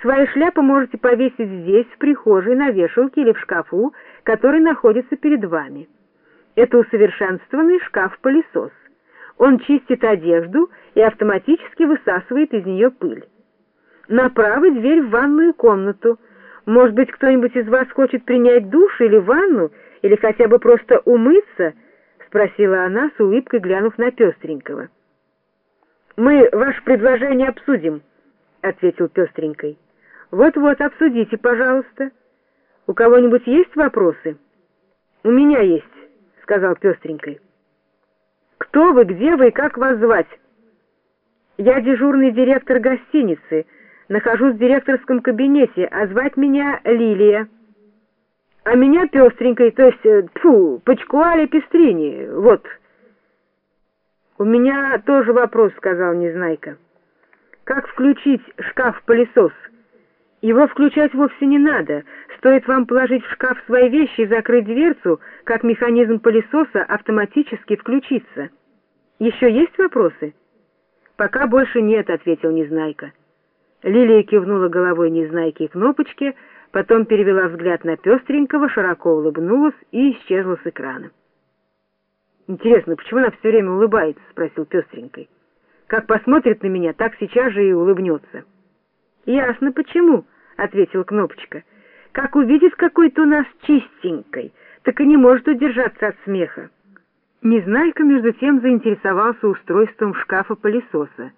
Свои шляпы можете повесить здесь, в прихожей, на вешалке или в шкафу, который находится перед вами. Это усовершенствованный шкаф-пылесос. Он чистит одежду и автоматически высасывает из нее пыль. Направо дверь в ванную комнату. Может быть, кто-нибудь из вас хочет принять душ или ванну, или хотя бы просто умыться? Спросила она с улыбкой, глянув на пестренького. «Мы ваше предложение обсудим», — ответил пестренькой. «Вот-вот, обсудите, пожалуйста. У кого-нибудь есть вопросы?» «У меня есть», — сказал пестренькой. «Кто вы, где вы и как вас звать?» «Я дежурный директор гостиницы. Нахожусь в директорском кабинете, а звать меня Лилия». «А меня пестренькой, то есть, тьфу, Пачкуали Пестрини, вот». «У меня тоже вопрос», — сказал Незнайка. «Как включить шкаф-пылесос?» Его включать вовсе не надо. Стоит вам положить в шкаф свои вещи и закрыть дверцу, как механизм пылесоса автоматически включится. Еще есть вопросы? Пока больше нет, ответил Незнайка. Лилия кивнула головой Незнайке и кнопочке, потом перевела взгляд на пестренького, широко улыбнулась и исчезла с экрана. «Интересно, почему она все время улыбается?» — спросил пестренькой. «Как посмотрит на меня, так сейчас же и улыбнется». «Ясно, почему», — ответил Кнопочка. «Как увидит какой-то у нас чистенькой, так и не может удержаться от смеха». Незнайка, между тем, заинтересовался устройством шкафа-пылесоса.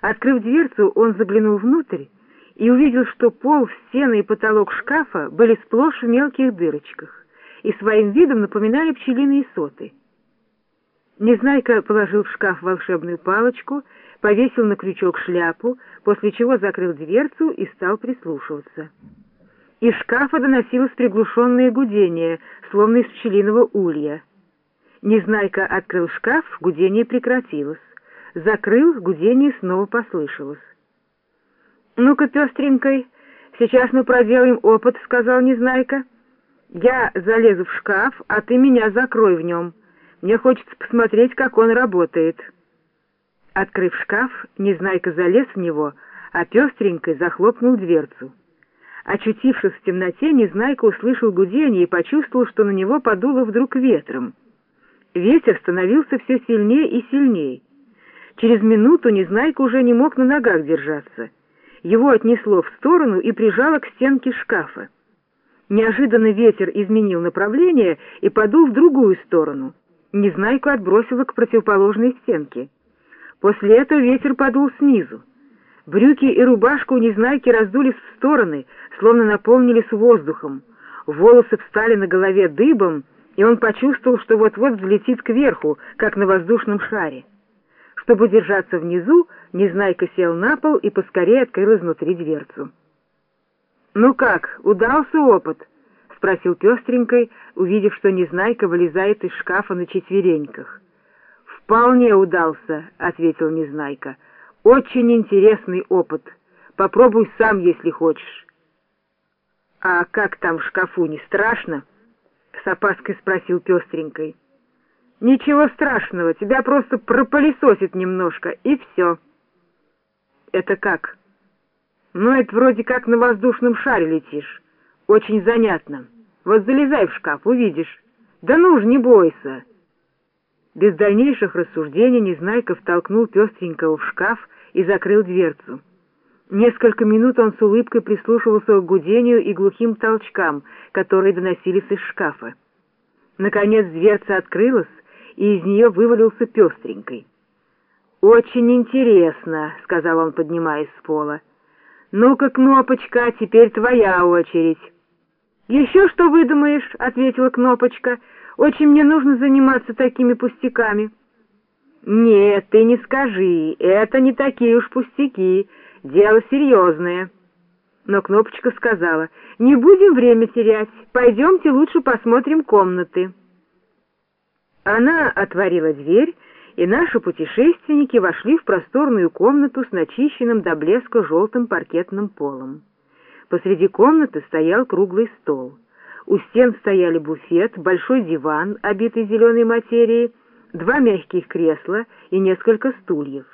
Открыв дверцу, он заглянул внутрь и увидел, что пол, стены и потолок шкафа были сплошь в мелких дырочках и своим видом напоминали пчелиные соты. Незнайка положил в шкаф волшебную палочку, повесил на крючок шляпу, после чего закрыл дверцу и стал прислушиваться. Из шкафа доносилось приглушенное гудение, словно из пчелиного улья. Незнайка открыл шкаф, гудение прекратилось. Закрыл, гудение снова послышалось. «Ну-ка, пестренькой, сейчас мы проделаем опыт», — сказал Незнайка. «Я залезу в шкаф, а ты меня закрой в нем». Мне хочется посмотреть, как он работает». Открыв шкаф, Незнайка залез в него, а пестренькой захлопнул дверцу. Очутившись в темноте, Незнайка услышал гудение и почувствовал, что на него подуло вдруг ветром. Ветер становился все сильнее и сильнее. Через минуту Незнайка уже не мог на ногах держаться. Его отнесло в сторону и прижало к стенке шкафа. Неожиданно ветер изменил направление и подул в другую сторону. Незнайку отбросило к противоположной стенке. После этого ветер подул снизу. Брюки и рубашка у Незнайки раздулись в стороны, словно наполнились воздухом. Волосы встали на голове дыбом, и он почувствовал, что вот-вот взлетит кверху, как на воздушном шаре. Чтобы держаться внизу, Незнайка сел на пол и поскорее открыл изнутри дверцу. «Ну как, удался опыт?» — спросил пестренькой, увидев, что Незнайка вылезает из шкафа на четвереньках. «Вполне удался», — ответил Незнайка. «Очень интересный опыт. Попробуй сам, если хочешь». «А как там в шкафу, не страшно?» — с опаской спросил пестренькой. «Ничего страшного, тебя просто пропылесосит немножко, и все». «Это как?» «Ну, это вроде как на воздушном шаре летишь. Очень занятно». Вот залезай в шкаф, увидишь. Да ну ж, не бойся. Без дальнейших рассуждений Незнайка втолкнул пестренького в шкаф и закрыл дверцу. Несколько минут он с улыбкой прислушивался к гудению и глухим толчкам, которые доносились из шкафа. Наконец дверца открылась, и из нее вывалился пестренькой. «Очень интересно», — сказал он, поднимаясь с пола. «Ну-ка, Кнопочка, теперь твоя очередь». «Еще что выдумаешь?» — ответила Кнопочка. «Очень мне нужно заниматься такими пустяками». «Нет, ты не скажи, это не такие уж пустяки, дело серьезное». Но Кнопочка сказала, «Не будем время терять, пойдемте лучше посмотрим комнаты». Она отворила дверь, и наши путешественники вошли в просторную комнату с начищенным до блеска желтым паркетным полом. Посреди комнаты стоял круглый стол. У стен стояли буфет, большой диван, обитый зеленой материей, два мягких кресла и несколько стульев.